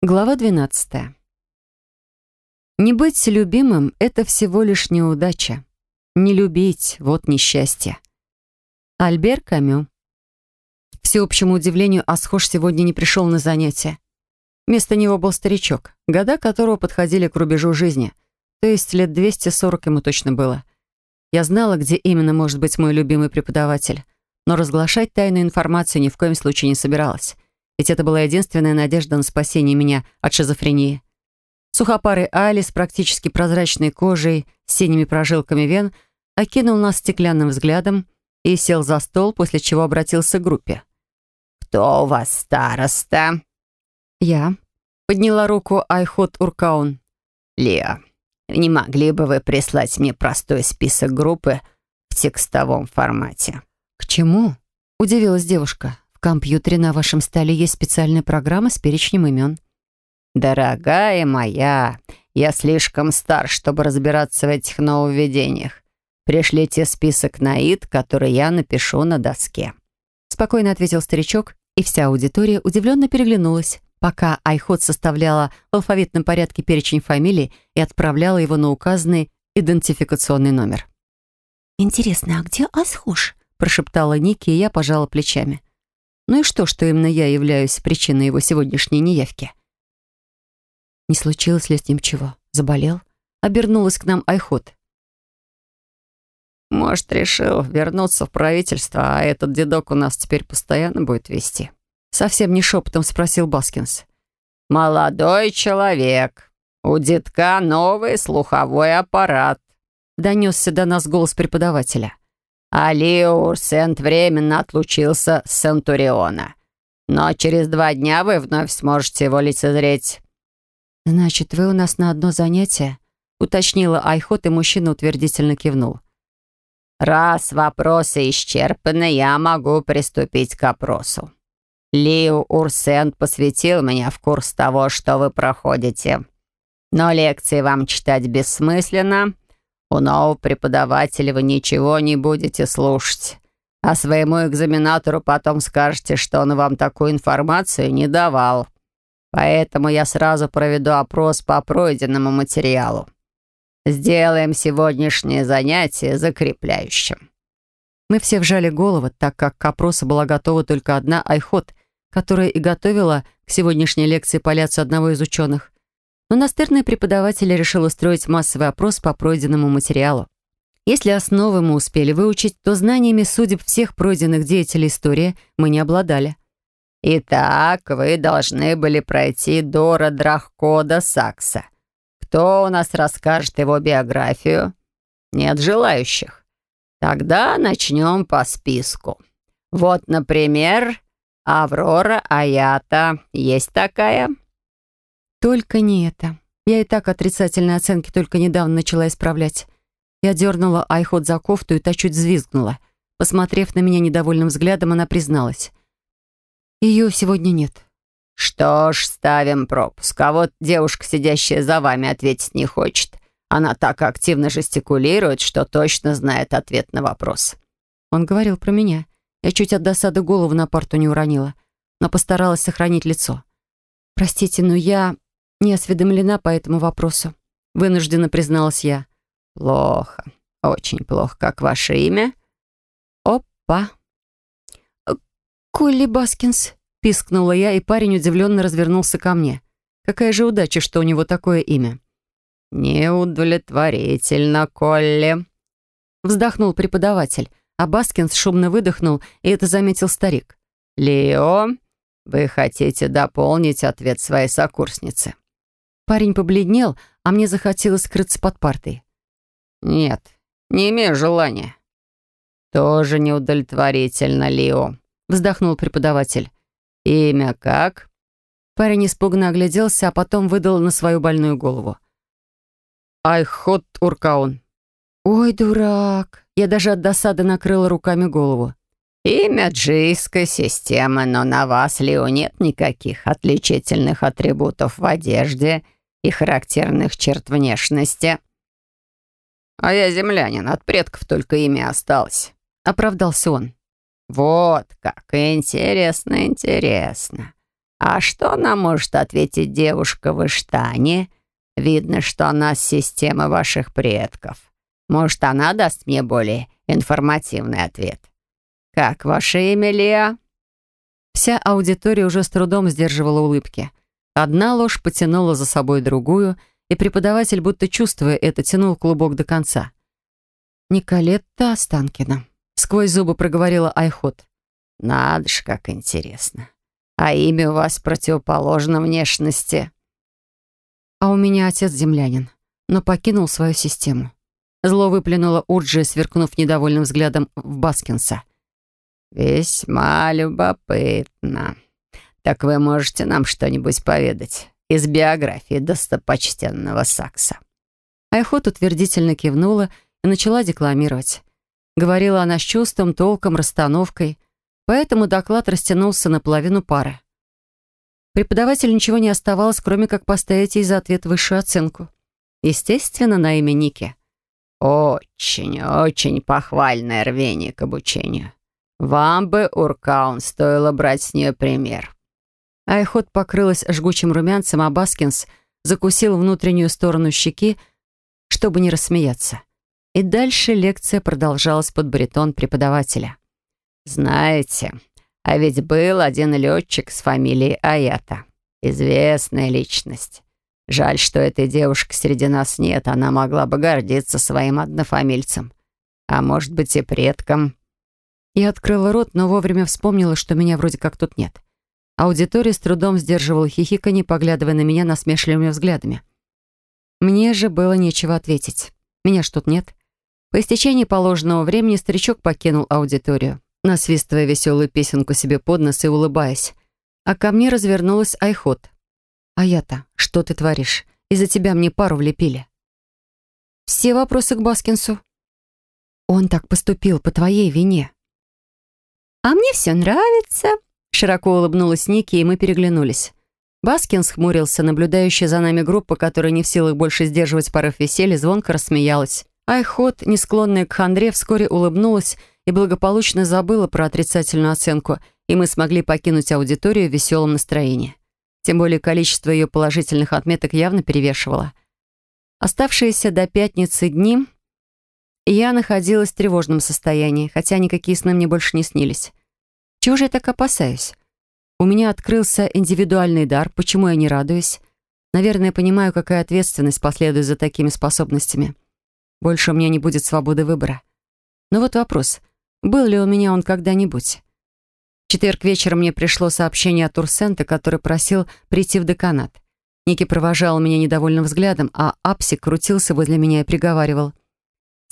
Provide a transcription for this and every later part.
Глава 12. Не быть любимым — это всего лишь неудача. Не любить — вот несчастье. Альбер Камю. К всеобщему удивлению, Асхош сегодня не пришел на занятия. Вместо него был старичок, года которого подходили к рубежу жизни, то есть лет 240 ему точно было. Я знала, где именно может быть мой любимый преподаватель, но разглашать тайную информацию ни в коем случае не собиралась. Ведь это была единственная надежда на спасение меня от шизофрении. Сухопарый Али с практически прозрачной кожей, с синими прожилками вен, окинул нас стеклянным взглядом и сел за стол, после чего обратился к группе. «Кто у вас староста?» «Я». Подняла руку Айхот Уркаун. «Лео, не могли бы вы прислать мне простой список группы в текстовом формате?» «К чему?» — удивилась девушка. В компьютере на вашем столе есть специальная программа с перечнем имен. «Дорогая моя, я слишком стар, чтобы разбираться в этих нововведениях. Пришлите список на который я напишу на доске». Спокойно ответил старичок, и вся аудитория удивленно переглянулась, пока Айхот составляла в алфавитном порядке перечень фамилий и отправляла его на указанный идентификационный номер. «Интересно, а где Асхуш?» прошептала Ники, и я пожала плечами. Ну и что, что именно я являюсь причиной его сегодняшней неявки? Не случилось ли с ним чего? Заболел? Обернулась к нам Айхот. Может, решил вернуться в правительство, а этот дедок у нас теперь постоянно будет вести. Совсем не шепотом спросил Баскинс. «Молодой человек, у детка новый слуховой аппарат», донесся до нас голос преподавателя. Алио Урсент временно отлучился с Центуриона. Но через два дня вы вновь сможете его лицезреть». «Значит, вы у нас на одно занятие?» — уточнила Айхот, и мужчина утвердительно кивнул. «Раз вопросы исчерпаны, я могу приступить к опросу. Лиу Урсент посвятил меня в курс того, что вы проходите. Но лекции вам читать бессмысленно, у нового преподавателя вы ничего не будете слушать, а своему экзаменатору потом скажете, что он вам такую информацию не давал. Поэтому я сразу проведу опрос по пройденному материалу. Сделаем сегодняшнее занятие закрепляющим». Мы все вжали головы, так как к опросу была готова только одна Айхот, которая и готовила к сегодняшней лекции поляцию одного из ученых. Но настырный преподаватель решил устроить массовый опрос по пройденному материалу. Если основы мы успели выучить, то знаниями судеб всех пройденных деятелей истории мы не обладали. «Итак, вы должны были пройти Дора Драхкода Сакса. Кто у нас расскажет его биографию? Нет желающих. Тогда начнем по списку. Вот, например, Аврора Аята. Есть такая?» Только не это. Я и так отрицательные оценки только недавно начала исправлять. Я дернула Айхот за кофту, и та чуть взвизгнула. Посмотрев на меня недовольным взглядом, она призналась. Ее сегодня нет. «Что ж, ставим пропуск. А вот девушка, сидящая за вами, ответить не хочет. Она так активно жестикулирует, что точно знает ответ на вопрос». Он говорил про меня. Я чуть от досады голову на парту не уронила, но постаралась сохранить лицо. «Простите, но я не осведомлена по этому вопросу», — вынужденно призналась я. «Плохо, очень плохо. Как ваше имя?» «Опа!» «Колли Баскинс», — пискнула я, и парень удивленно развернулся ко мне. «Какая же удача, что у него такое имя!» «Неудовлетворительно, Колли», — вздохнул преподаватель, а Баскинс шумно выдохнул, и это заметил старик. «Лео, вы хотите дополнить ответ своей сокурсницы?» Парень побледнел, а мне захотелось скрыться под партой. «Нет, не имею желания». «Тоже неудовлетворительно, Лио», — вздохнул преподаватель. «Имя как?» Парень испуганно огляделся, а потом выдал на свою больную голову. «Айхот Уркаун». «Ой, дурак!» Я даже от досады накрыла руками голову. «Имя джийской системы, но на вас, Лио, нет никаких отличительных атрибутов в одежде и характерных черт внешности. А я землянин, от предков только имя осталось. Оправдался он. Вот как, интересно, интересно. «А что нам может ответить девушка в Иштане? Видно, что она с системы ваших предков. Может, она даст мне более информативный ответ. Как ваше имя, Леа?» Вся аудитория уже с трудом сдерживала улыбки. Одна ложь потянула за собой другую, и преподаватель, будто чувствуя это, тянул клубок до конца. «Николетта Останкина», — сквозь зубы проговорила Айхот. «Надо ж, как интересно. А имя у вас противоположно внешности». «А у меня отец землянин, но покинул свою систему». Зло выплюнула Урджи, сверкнув недовольным взглядом в Баскинса. «Весьма любопытно. Так вы можете нам что-нибудь поведать из биографии достопочтенного Сакса?» Айхот утвердительно кивнула и начала декламировать. Говорила она с чувством, толком, расстановкой, поэтому доклад растянулся на половину пары. Преподавателю ничего не оставалось, кроме как поставить ей за ответ высшую оценку. Естественно, на имя Ники. «Очень, очень похвальное рвение к обучению. Вам бы, Уркаун, стоило брать с нее пример». Айхот покрылась жгучим румянцем, а Баскинс закусил внутреннюю сторону щеки, чтобы не рассмеяться. И дальше лекция продолжалась под баритон преподавателя. «Знаете, а ведь был один летчик с фамилией Аята. Известная личность. Жаль, что этой девушки среди нас нет, она могла бы гордиться своим однофамильцем. А может быть и предком». Я открыла рот, но вовремя вспомнила, что меня вроде как тут нет. Аудитория с трудом сдерживала хихиканье, поглядывая на меня насмешливыми взглядами. Мне же было нечего ответить. Меня ж тут нет. По истечении положенного времени старичок покинул аудиторию, насвистывая веселую песенку себе под нос и улыбаясь. А ко мне развернулась Айхот. «А я-то, что ты творишь? Из-за тебя мне пару влепили». «Все вопросы к Баскинсу». «Он так поступил по твоей вине». «А мне все нравится», — широко улыбнулась Ники, и мы переглянулись. Баскинс хмурился, наблюдающая за нами группа, которая не в силах больше сдерживать порыв веселья, звонко рассмеялась. Айхот, не склонная к хандре, вскоре улыбнулась и благополучно забыла про отрицательную оценку, и мы смогли покинуть аудиторию в веселом настроении. Тем более количество ее положительных отметок явно перевешивало. Оставшиеся до пятницы дни я находилась в тревожном состоянии, хотя никакие сны мне больше не снились. Чего же я так опасаюсь? У меня открылся индивидуальный дар, почему я не радуюсь? Наверное, понимаю, какая ответственность последует за такими способностями. Больше у меня не будет свободы выбора. Но вот вопрос, был ли у меня он когда-нибудь? В четверг вечером мне пришло сообщение от Урсента, который просил прийти в деканат. Ники провожал меня недовольным взглядом, а Апсик крутился возле меня и приговаривал.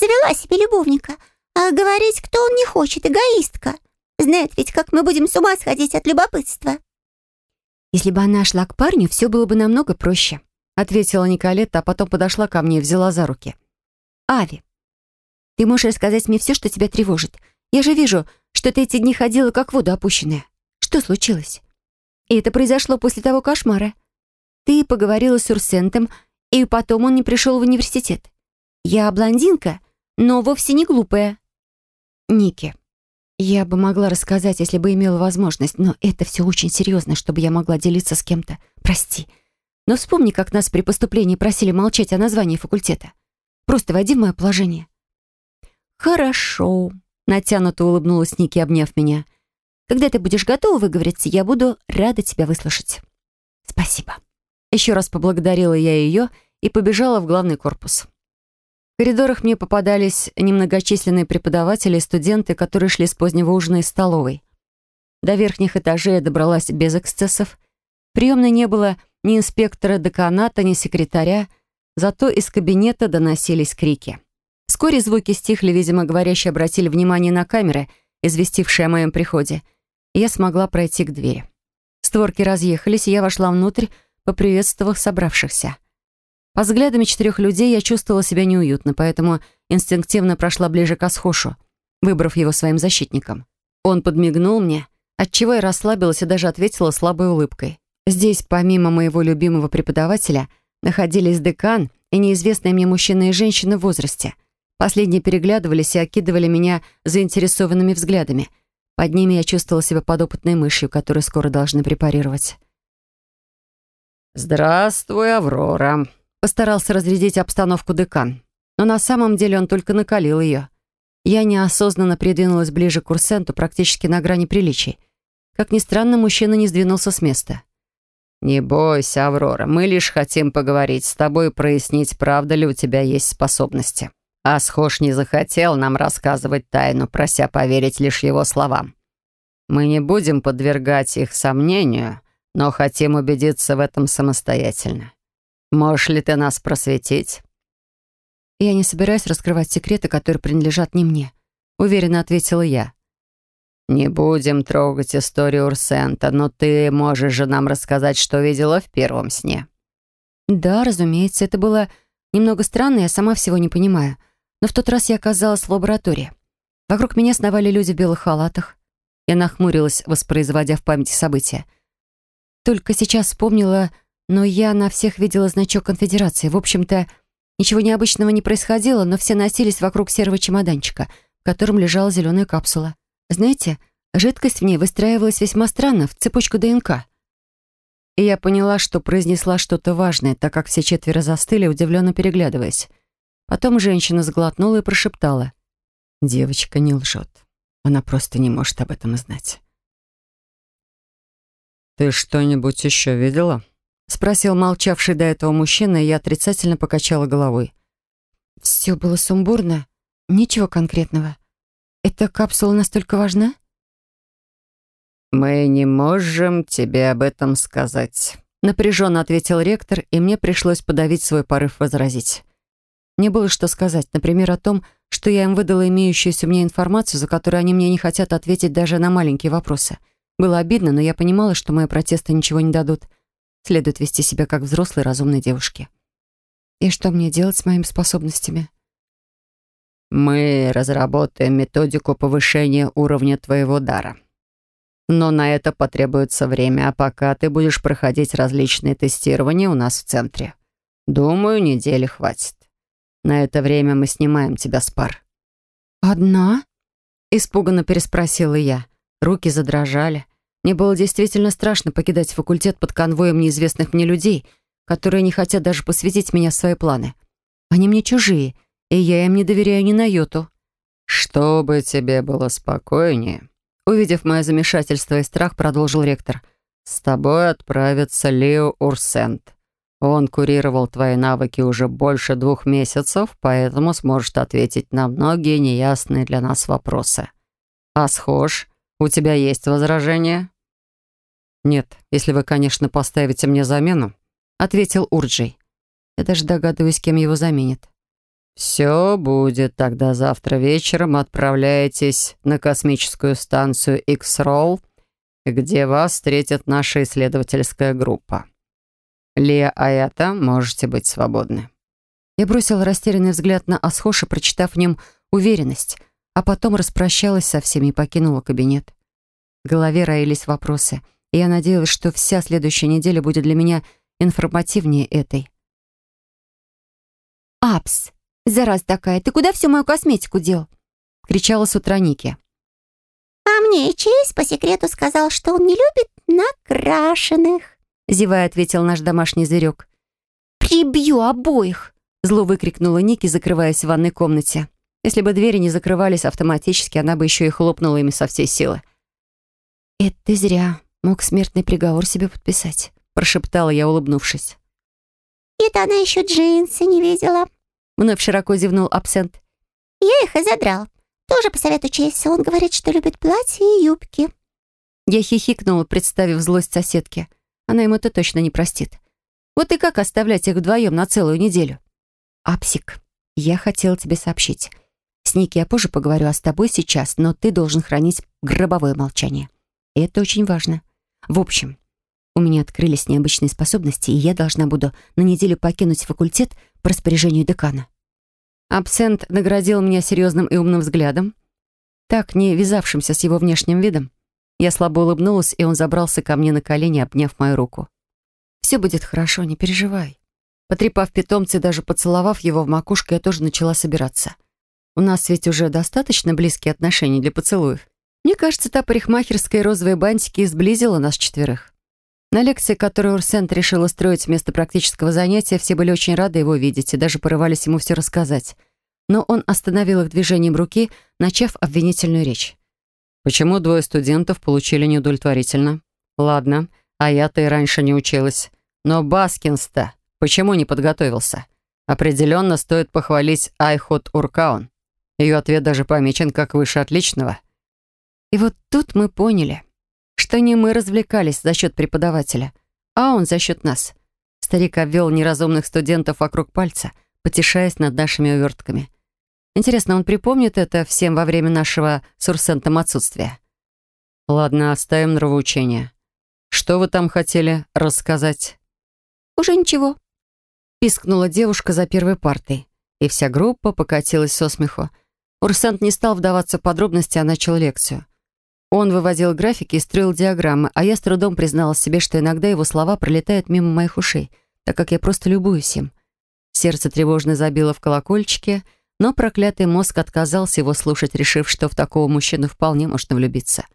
«Завела себе любовника, а говорить, кто он не хочет, эгоистка. Знает ведь, как мы будем с ума сходить от любопытства». «Если бы она шла к парню, все было бы намного проще», ответила Николетта, а потом подошла ко мне и взяла за руки. Ави, ты можешь рассказать мне все, что тебя тревожит. Я же вижу, что ты эти дни ходила как воду опущенная. Что случилось? И это произошло после того кошмара. Ты поговорила с Урсентом, и потом он не пришел в университет. Я блондинка, но вовсе не глупая. Ники, я бы могла рассказать, если бы имела возможность, но это все очень серьезно, чтобы я могла делиться с кем-то. Прости. Но вспомни, как нас при поступлении просили молчать о названии факультета. Просто войди в мое положение». «Хорошо», — натянуто улыбнулась Ники, обняв меня. «Когда ты будешь готова выговориться, я буду рада тебя выслушать». «Спасибо». Еще раз поблагодарила я ее и побежала в главный корпус. В коридорах мне попадались немногочисленные преподаватели и студенты, которые шли с позднего ужина из столовой. До верхних этажей я добралась без эксцессов. Приемной не было ни инспектора деканата, ни секретаря, Зато из кабинета доносились крики. Вскоре звуки стихли, видимо, говорящие обратили внимание на камеры, известившие о моем приходе, и я смогла пройти к двери. Створки разъехались, и я вошла внутрь, поприветствовав собравшихся. По взглядам четырех людей я чувствовала себя неуютно, поэтому инстинктивно прошла ближе к Асхошу, выбрав его своим защитником. Он подмигнул мне, отчего я расслабилась и даже ответила слабой улыбкой. Здесь, помимо моего любимого преподавателя, находились декан и неизвестные мне мужчина и женщина в возрасте. Последние переглядывались и окидывали меня заинтересованными взглядами. Под ними я чувствовала себя подопытной мышью, которую скоро должны препарировать. «Здравствуй, Аврора», — постарался разрядить обстановку декан. Но на самом деле он только накалил ее. Я неосознанно придвинулась ближе к курсенту, практически на грани приличий. Как ни странно, мужчина не сдвинулся с места. «Не бойся, Аврора, мы лишь хотим поговорить с тобой и прояснить, правда ли у тебя есть способности». Асхош не захотел нам рассказывать тайну, прося поверить лишь его словам. Мы не будем подвергать их сомнению, но хотим убедиться в этом самостоятельно. Можешь ли ты нас просветить?» «Я не собираюсь раскрывать секреты, которые принадлежат не мне», — уверенно ответила я. «Не будем трогать историю Урсента, но ты можешь же нам рассказать, что видела в первом сне». «Да, разумеется, это было немного странно, я сама всего не понимаю. Но в тот раз я оказалась в лаборатории. Вокруг меня сновали люди в белых халатах. Я нахмурилась, воспроизводя в памяти события. Только сейчас вспомнила, но я на всех видела значок конфедерации. В общем-то, ничего необычного не происходило, но все носились вокруг серого чемоданчика, в котором лежала зеленая капсула. Знаете, жидкость в ней выстраивалась весьма странно, в цепочку ДНК. И я поняла, что произнесла что-то важное, так как все четверо застыли, удивленно переглядываясь. Потом женщина сглотнула и прошептала. «Девочка не лжет. Она просто не может об этом знать». «Ты что-нибудь еще видела?» Спросил молчавший до этого мужчина, и я отрицательно покачала головой. «Все было сумбурно. Ничего конкретного. Эта капсула настолько важна?» «Мы не можем тебе об этом сказать», — напряженно ответил ректор, и мне пришлось подавить свой порыв возразить. Мне было что сказать, например, о том, что я им выдала имеющуюся мне информацию, за которую они мне не хотят ответить даже на маленькие вопросы. Было обидно, но я понимала, что мои протесты ничего не дадут. Следует вести себя как взрослой разумной девушке. И что мне делать с моими способностями? Мы разработаем методику повышения уровня твоего дара. Но на это потребуется время, а пока ты будешь проходить различные тестирования у нас в центре. Думаю, недели хватит. На это время мы снимаем тебя с пар». «Одна?» — испуганно переспросила я. Руки задрожали. Мне было действительно страшно покидать факультет под конвоем неизвестных мне людей, которые не хотят даже посвятить меня в свои планы. Они мне чужие, и я им не доверяю ни на йоту. «Чтобы тебе было спокойнее», — увидев мое замешательство и страх, продолжил ректор, «с тобой отправится Лео Урсент. Он курировал твои навыки уже больше двух месяцев, поэтому сможет ответить на многие неясные для нас вопросы. А схож, у тебя есть возражения?» «Нет, если вы, конечно, поставите мне замену», — ответил Урджей. Я даже догадываюсь, кем его заменит. «Все будет. Тогда завтра вечером отправляйтесь на космическую станцию X-Roll, где вас встретит наша исследовательская группа. Лия Аята, можете быть свободны». Я бросила растерянный взгляд на Асхоша, прочитав в нем уверенность, а потом распрощалась со всеми и покинула кабинет. В голове роились вопросы, я надеялась, что вся следующая неделя будет для меня информативнее этой. «Апс, зараз такая, ты куда всю мою косметику дел?» — кричала с утра Ники. «А мне Чейз по секрету сказал, что он не любит накрашенных». — зевая ответил наш домашний зверек. «Прибью обоих!» — зло выкрикнула Ники, закрываясь в ванной комнате. Если бы двери не закрывались автоматически, она бы еще и хлопнула ими со всей силы. «Это зря. Мог смертный приговор себе подписать», — прошептала я, улыбнувшись. «Это она еще джинсы не видела», — вновь широко зевнул абсент. «Я их и задрал. Тоже по совету Чейса. Он говорит, что любит платья и юбки». Я хихикнула, представив злость соседки. Она ему это точно не простит. Вот и как оставлять их вдвоем на целую неделю? Апсик, я хотела тебе сообщить. С Ники я позже поговорю, а с тобой сейчас, но ты должен хранить гробовое молчание. Это очень важно. В общем, у меня открылись необычные способности, и я должна буду на неделю покинуть факультет по распоряжению декана. Абсент наградил меня серьезным и умным взглядом, так не вязавшимся с его внешним видом. Я слабо улыбнулась, и он забрался ко мне на колени, обняв мою руку. «Все будет хорошо, не переживай». Потрепав питомца и даже поцеловав его в макушку, я тоже начала собираться. У нас ведь уже достаточно близкие отношения для поцелуев. Мне кажется, та парикмахерская розовые бантики сблизила нас четверых. На лекции, которую Урсент решил устроить вместо практического занятия, все были очень рады его видеть и даже порывались ему все рассказать. Но он остановил их движением руки, начав обвинительную речь. «Почему двое студентов получили неудовлетворительно? Ладно, а я-то и раньше не училась. Но Баскинс-то почему не подготовился? Определенно стоит похвалить Айхот Уркаун. Ее ответ даже помечен как выше отличного». И вот тут мы поняли, что не мы развлекались за счет преподавателя, а он за счет нас. Старик обвел неразумных студентов вокруг пальца, потешаясь над нашими увертками. Интересно, он припомнит это всем во время нашего с Урсентом отсутствия? Ладно, оставим нравоучение. Что вы там хотели рассказать? Уже ничего. Пискнула девушка за первой партой, и вся группа покатилась со смеху. Урсент не стал вдаваться в подробности, а начал лекцию. Он выводил графики и строил диаграммы, а я с трудом признала себе, что иногда его слова пролетают мимо моих ушей, так как я просто любуюсь им. Сердце тревожно забило в колокольчике, но проклятый мозг отказался его слушать, решив, что в такого мужчину вполне можно влюбиться.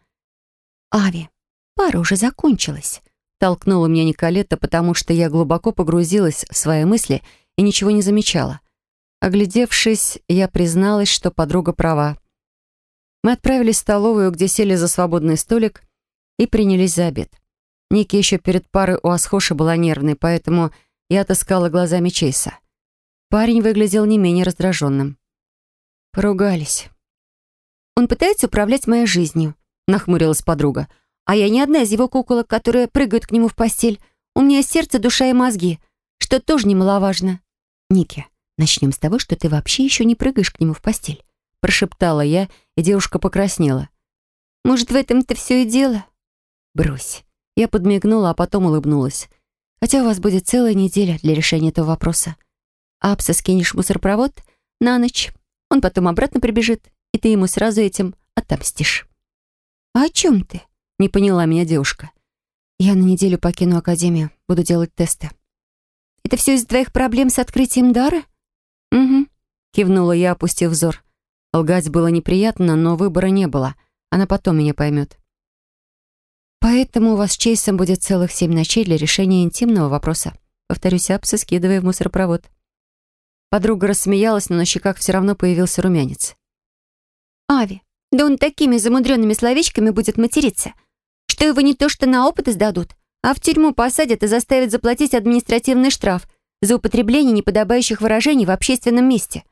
«Ави, пара уже закончилась», — толкнула меня Николетта, потому что я глубоко погрузилась в свои мысли и ничего не замечала. Оглядевшись, я призналась, что подруга права. Мы отправились в столовую, где сели за свободный столик и принялись за обед. Ники еще перед парой у Асхоши была нервной, поэтому я отыскала глазами Чейса. Парень выглядел не менее раздраженным. Поругались. «Он пытается управлять моей жизнью», — нахмурилась подруга. «А я не одна из его куколок, которые прыгают к нему в постель. У меня сердце, душа и мозги, что тоже немаловажно». «Ники, начнем с того, что ты вообще еще не прыгаешь к нему в постель прошептала я, и девушка покраснела. «Может, в этом-то все и дело?» «Брось». Я подмигнула, а потом улыбнулась. «Хотя у вас будет целая неделя для решения этого вопроса. Апса скинешь мусоропровод на ночь. Он потом обратно прибежит, и ты ему сразу этим отомстишь». «А о чем ты?» — не поняла меня девушка. «Я на неделю покину академию, буду делать тесты». «Это все из-за твоих проблем с открытием дара?» «Угу», — кивнула я, опустив взор. Лгать было неприятно, но выбора не было. Она потом меня поймет. Поэтому у вас с Чейсом будет целых семь ночей для решения интимного вопроса. Повторюсь, Апса, скидывая в мусоропровод. Подруга рассмеялась, но на щеках все равно появился румянец. «Ави, да он такими замудренными словечками будет материться, что его не то что на опыт издадут, а в тюрьму посадят и заставят заплатить административный штраф за употребление неподобающих выражений в общественном месте».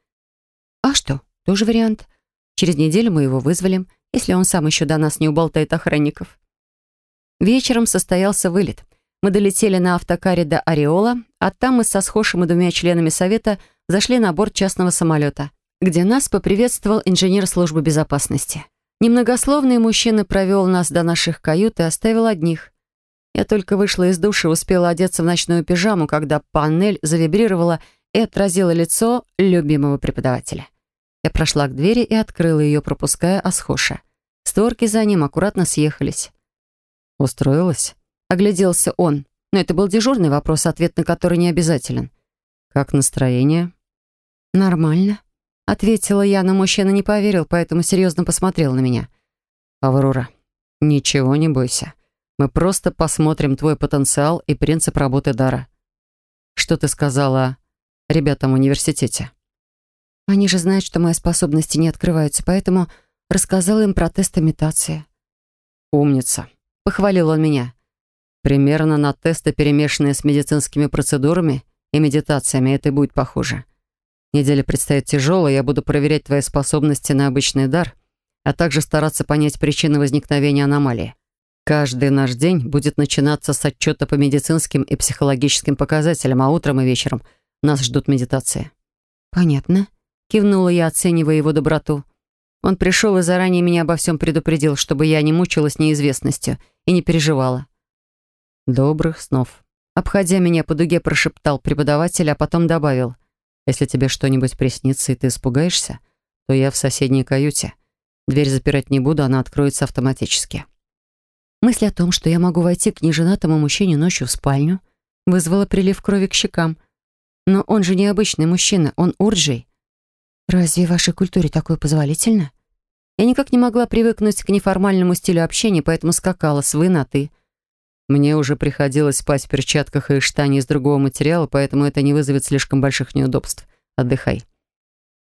«А что, тоже вариант. Через неделю мы его вызволим, если он сам еще до нас не уболтает охранников. Вечером состоялся вылет. Мы долетели на автокаре до Ореола, а там мы со Схошем и двумя членами совета зашли на борт частного самолета, где нас поприветствовал инженер службы безопасности. Немногословный мужчина провел нас до наших кают и оставил одних. Я только вышла из души успела одеться в ночную пижаму, когда панель завибрировала и отразила лицо любимого преподавателя. Я прошла к двери и открыла ее, пропуская Асхоша. Створки за ним аккуратно съехались. «Устроилась?» — огляделся он. Но это был дежурный вопрос, ответ на который не обязателен. «Как настроение?» «Нормально», — ответила я, но мужчина не поверил, поэтому серьезно посмотрел на меня. «Аврора, ничего не бойся. Мы просто посмотрим твой потенциал и принцип работы дара. Что ты сказала ребятам в университете?» Они же знают, что мои способности не открываются, поэтому рассказал им про тест имитации. «Умница», — похвалил он меня. «Примерно на тесты, перемешанные с медицинскими процедурами и медитациями, это и будет похоже. Неделя предстоит тяжелая, я буду проверять твои способности на обычный дар, а также стараться понять причины возникновения аномалии. Каждый наш день будет начинаться с отчета по медицинским и психологическим показателям, а утром и вечером нас ждут медитации». «Понятно», Кивнула я, оценивая его доброту. Он пришел и заранее меня обо всем предупредил, чтобы я не мучилась неизвестностью и не переживала. «Добрых снов». Обходя меня по дуге, прошептал преподаватель, а потом добавил. «Если тебе что-нибудь приснится и ты испугаешься, то я в соседней каюте. Дверь запирать не буду, она откроется автоматически». Мысль о том, что я могу войти к неженатому мужчине ночью в спальню, вызвала прилив крови к щекам. Но он же не обычный мужчина, он урджей. «Разве в вашей культуре такое позволительно?» Я никак не могла привыкнуть к неформальному стилю общения, поэтому скакала с «вы» на «ты». Мне уже приходилось спать в перчатках и штане из другого материала, поэтому это не вызовет слишком больших неудобств. Отдыхай».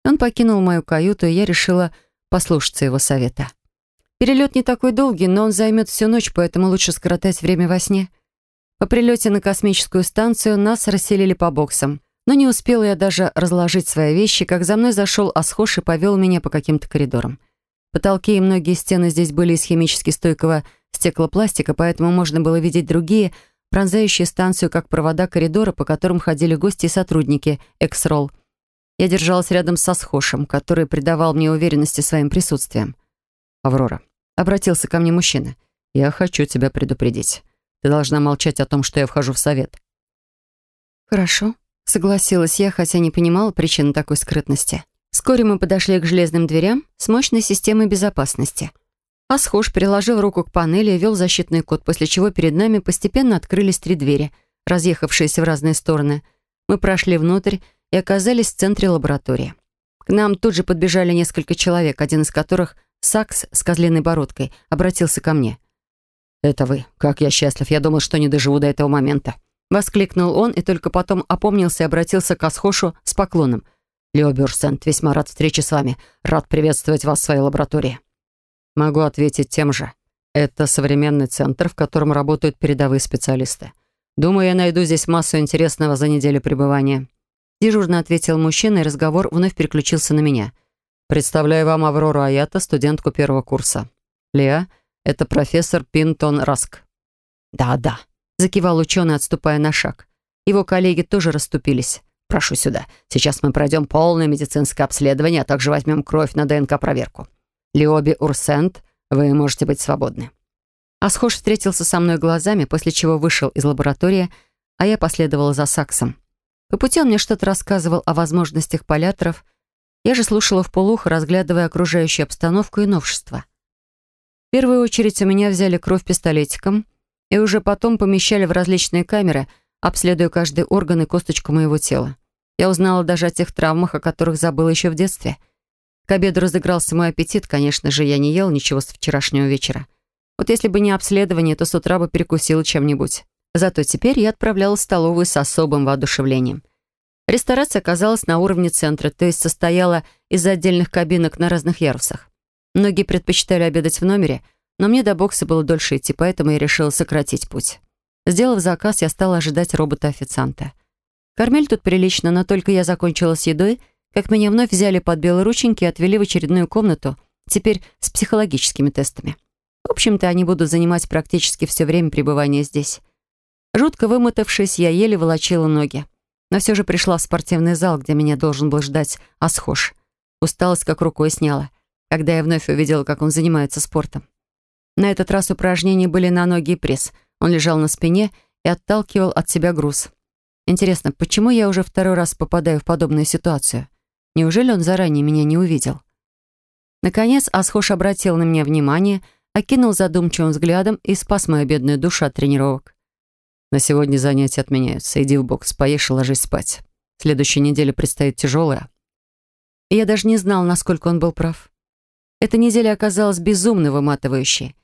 Он покинул мою каюту, и я решила послушаться его совета. Перелет не такой долгий, но он займет всю ночь, поэтому лучше скоротать время во сне. По прилете на космическую станцию нас расселили по боксам. Но не успела я даже разложить свои вещи, как за мной зашел Асхош и повел меня по каким-то коридорам. Потолки и многие стены здесь были из химически стойкого стеклопластика, поэтому можно было видеть другие, пронзающие станцию как провода коридора, по которым ходили гости и сотрудники Эксрол. Я держалась рядом со Схошем, который придавал мне уверенности своим присутствием. «Аврора», — обратился ко мне мужчина, — «я хочу тебя предупредить. Ты должна молчать о том, что я вхожу в совет». «Хорошо», — согласилась я, хотя не понимала причин такой скрытности. Вскоре мы подошли к железным дверям с мощной системой безопасности. Асхош приложил руку к панели и ввел защитный код, после чего перед нами постепенно открылись три двери, разъехавшиеся в разные стороны. Мы прошли внутрь и оказались в центре лаборатории. К нам тут же подбежали несколько человек, один из которых, Сакс с козлиной бородкой, обратился ко мне. «Это вы. Как я счастлив. Я думал, что не доживу до этого момента». Воскликнул он и только потом опомнился и обратился к Асхошу с поклоном – Лео Бюрсент, весьма рад встрече с вами. Рад приветствовать вас в своей лаборатории. Могу ответить тем же. Это современный центр, в котором работают передовые специалисты. Думаю, я найду здесь массу интересного за неделю пребывания. Дежурно ответил мужчина, и разговор вновь переключился на меня. Представляю вам Аврору Аята, студентку первого курса. Леа, это профессор Пинтон Раск. Да-да, закивал ученый, отступая на шаг. Его коллеги тоже расступились. Прошу сюда. Сейчас мы пройдем полное медицинское обследование, а также возьмем кровь на ДНК-проверку. Лиоби Урсент, вы можете быть свободны». Асхош встретился со мной глазами, после чего вышел из лаборатории, а я последовала за Саксом. По пути он мне что-то рассказывал о возможностях поляторов. Я же слушала вполуха, разглядывая окружающую обстановку и новшества. В первую очередь у меня взяли кровь пистолетиком и уже потом помещали в различные камеры, обследуя каждый орган и косточку моего тела. Я узнала даже о тех травмах, о которых забыла еще в детстве. К обеду разыгрался мой аппетит, конечно же, я не ел ничего с вчерашнего вечера. Вот если бы не обследование, то с утра бы перекусила чем-нибудь. Зато теперь я отправлялась в столовую с особым воодушевлением. Ресторация оказалась на уровне центра, то есть состояла из отдельных кабинок на разных ярусах. Многие предпочитали обедать в номере, но мне до бокса было дольше идти, поэтому я решила сократить путь. Сделав заказ, я стала ожидать робота-официанта. Кормили тут прилично, но только я закончила с едой, как меня вновь взяли под белые рученьки и отвели в очередную комнату, теперь с психологическими тестами. В общем-то, они будут занимать практически все время пребывания здесь. Жутко вымотавшись, я еле волочила ноги. Но все же пришла в спортивный зал, где меня должен был ждать Асхош. Усталость как рукой сняла, когда я вновь увидела, как он занимается спортом. На этот раз упражнения были на ноги и пресс — он лежал на спине и отталкивал от себя груз. Интересно, почему я уже второй раз попадаю в подобную ситуацию? Неужели он заранее меня не увидел? Наконец Асхош обратил на меня внимание, окинул задумчивым взглядом и спас мою бедную душу от тренировок. «На сегодня занятия отменяются. Иди в бокс, поешь и ложись спать. Следующая неделя предстоит тяжелая». Я даже не знал, насколько он был прав. Эта неделя оказалась безумно выматывающей.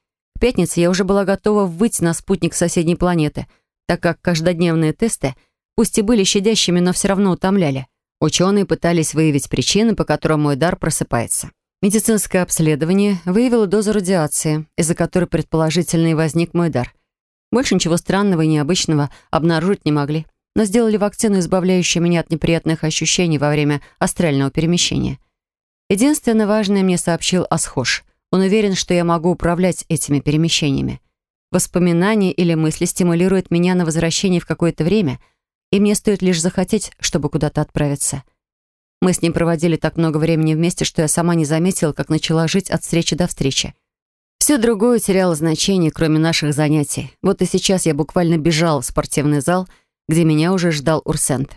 В пятницу я уже была готова выйти на спутник соседней планеты, так как каждодневные тесты, пусть и были щадящими, но все равно утомляли. Ученые пытались выявить причины, по которым мой дар просыпается. Медицинское обследование выявило дозу радиации, из-за которой предположительно и возник мой дар. Больше ничего странного и необычного обнаружить не могли, но сделали вакцину, избавляющую меня от неприятных ощущений во время астрального перемещения. Единственное важное мне сообщил Асхош — он уверен, что я могу управлять этими перемещениями. Воспоминания или мысли стимулируют меня на возвращение в какое-то время, и мне стоит лишь захотеть, чтобы куда-то отправиться. Мы с ним проводили так много времени вместе, что я сама не заметила, как начала жить от встречи до встречи. Все другое теряло значение, кроме наших занятий. Вот и сейчас я буквально бежала в спортивный зал, где меня уже ждал Урсент.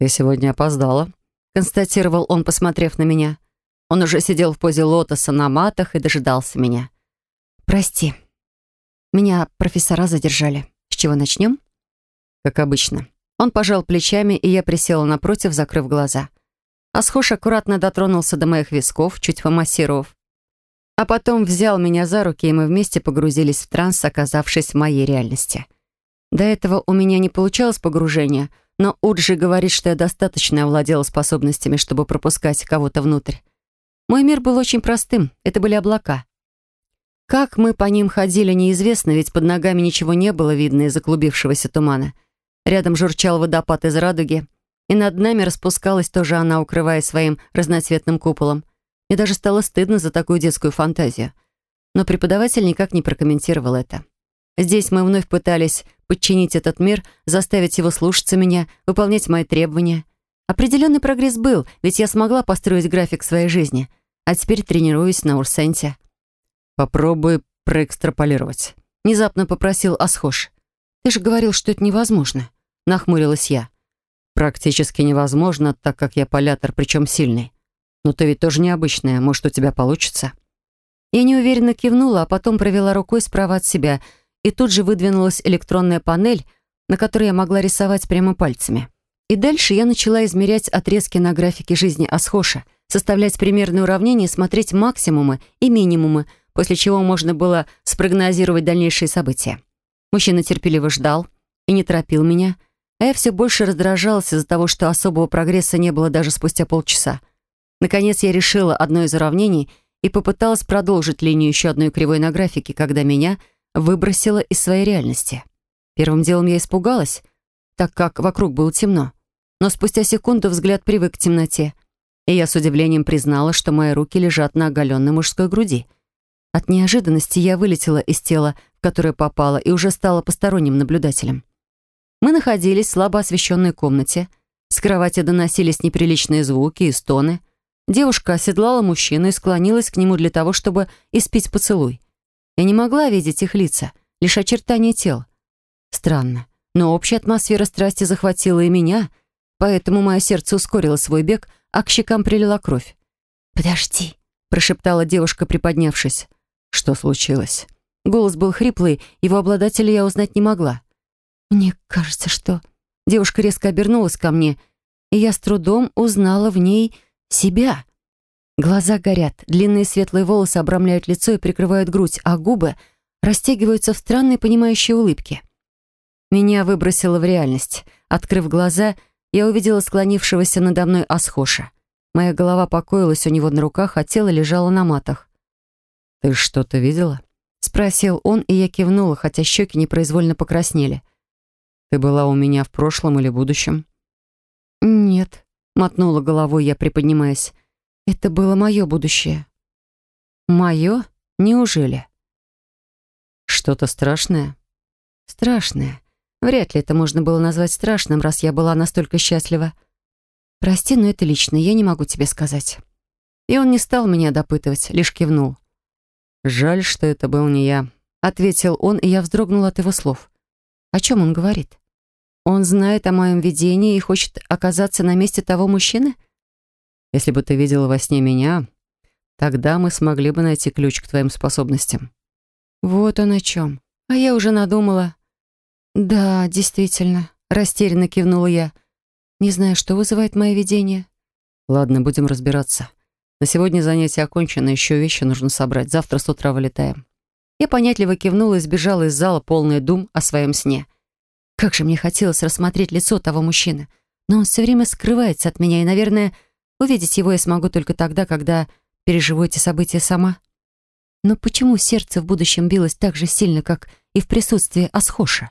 «Ты сегодня опоздала», — констатировал он, посмотрев на меня. Он уже сидел в позе лотоса на матах и дожидался меня. «Прости. Меня профессора задержали. С чего начнем?» «Как обычно». Он пожал плечами, и я присела напротив, закрыв глаза. Асхош аккуратно дотронулся до моих висков, чуть помассировав. А потом взял меня за руки, и мы вместе погрузились в транс, оказавшись в моей реальности. До этого у меня не получалось погружения, но Уджи говорит, что я достаточно овладела способностями, чтобы пропускать кого-то внутрь. Мой мир был очень простым, это были облака. Как мы по ним ходили, неизвестно, ведь под ногами ничего не было видно из-за клубившегося тумана. Рядом журчал водопад из радуги, и над нами распускалась тоже она, укрывая своим разноцветным куполом. Мне даже стало стыдно за такую детскую фантазию. Но преподаватель никак не прокомментировал это. Здесь мы вновь пытались подчинить этот мир, заставить его слушаться меня, выполнять мои требования. Определенный прогресс был, ведь я смогла построить график своей жизни, а теперь тренируюсь на Урсенте. «Попробуй проэкстраполировать», — внезапно попросил Асхош. «Ты же говорил, что это невозможно», — нахмурилась я. «Практически невозможно, так как я полятор, причем сильный. Но ты ведь тоже необычная, может, у тебя получится?» Я неуверенно кивнула, а потом провела рукой справа от себя, и тут же выдвинулась электронная панель, на которой я могла рисовать прямо пальцами. И дальше я начала измерять отрезки на графике жизни Асхоша, составлять примерные уравнения и смотреть максимумы и минимумы, после чего можно было спрогнозировать дальнейшие события. Мужчина терпеливо ждал и не торопил меня, а я все больше раздражалась из-за того, что особого прогресса не было даже спустя полчаса. Наконец я решила одно из уравнений и попыталась продолжить линию еще одной кривой на графике, когда меня выбросило из своей реальности. Первым делом я испугалась, так как вокруг было темно. Но спустя секунду взгляд привык к темноте, и я с удивлением признала, что мои руки лежат на оголенной мужской груди. От неожиданности я вылетела из тела, в которое попала, и уже стала посторонним наблюдателем. Мы находились в слабо освещенной комнате. С кровати доносились неприличные звуки и стоны. Девушка оседлала мужчину и склонилась к нему для того, чтобы испить поцелуй. Я не могла видеть их лица, лишь очертания тел. Странно, но общая атмосфера страсти захватила и меня, поэтому мое сердце ускорило свой бег, а к щекам прилила кровь. «Подожди», — прошептала девушка, приподнявшись. Что случилось? Голос был хриплый, его обладателя я узнать не могла. «Мне кажется, что...» Девушка резко обернулась ко мне, и я с трудом узнала в ней себя. Глаза горят, длинные светлые волосы обрамляют лицо и прикрывают грудь, а губы растягиваются в странной понимающей улыбке. Меня выбросило в реальность. Открыв глаза, я увидела склонившегося надо мной Асхоша. Моя голова покоилась у него на руках, а тело лежало на матах. «Ты что-то видела?» — спросил он, и я кивнула, хотя щеки непроизвольно покраснели. «Ты была у меня в прошлом или будущем?» «Нет», Мотнула головой я, приподнимаясь. Это было мое будущее. Мое? Неужели? Что-то страшное? Страшное. Вряд ли это можно было назвать страшным, раз я была настолько счастлива. Прости, но это лично, я не могу тебе сказать. И он не стал меня допытывать, лишь кивнул. «Жаль, что это был не я», — ответил он, и я вздрогнула от его слов. «О чем он говорит?» Он знает о моем видении и хочет оказаться на месте того мужчины? Если бы ты видела во сне меня, тогда мы смогли бы найти ключ к твоим способностям. Вот он о чем. А я уже надумала. Да, действительно, растерянно кивнула я. Не знаю, что вызывает мое видение. Ладно, будем разбираться. На сегодня занятие окончено, еще вещи нужно собрать. Завтра с утра вылетаем. Я понятливо кивнула и сбежала из зала, полный дум о своем сне. Как же мне хотелось рассмотреть лицо того мужчины. Но он все время скрывается от меня, и, наверное, увидеть его я смогу только тогда, когда переживу эти события сама. Но почему сердце в будущем билось так же сильно, как и в присутствии Асхоша?